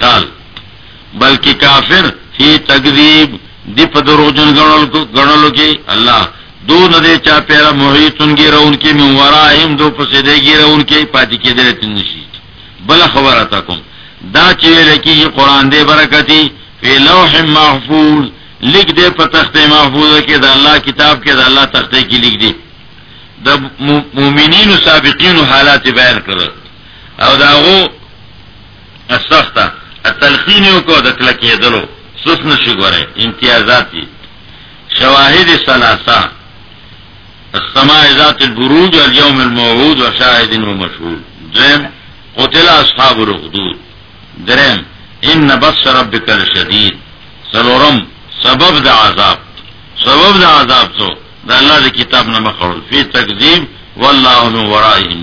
د انتقال بلکہ کافر ہی تقریب دیپ دروجن گڑلو کی، اللہ، دو ندے چا پیرا محیط ان کی ان کی مورا اہم دو پسے دے گی رو ان کی، پاتی کے دے تنشی بلا خبر آتا کم. دا چیلے لکی یہ قرآن دے برکتی، فی لوح محفوظ لکھ دے پر تخت محفوظ کے، دا اللہ کتاب کے، دا اللہ تختے کی لکھ دے. دا مومنین و سابقین و حالات بیان کر او دا غو سختا تلخین کو دکل کے دلو سسن شگورے امتیازاتی شواہد سلاسا السماء ذات البروج واليوم الموعود وشاهد ومشهود. درم، قتل اصحاب الخدود درم، ان بس ربك الشديد سلورم سبب دا عذاب. سبب دا عذاب تو دا اللہ دی کتاب نہ مخرول فی تقزیم واللہ من ورائهم.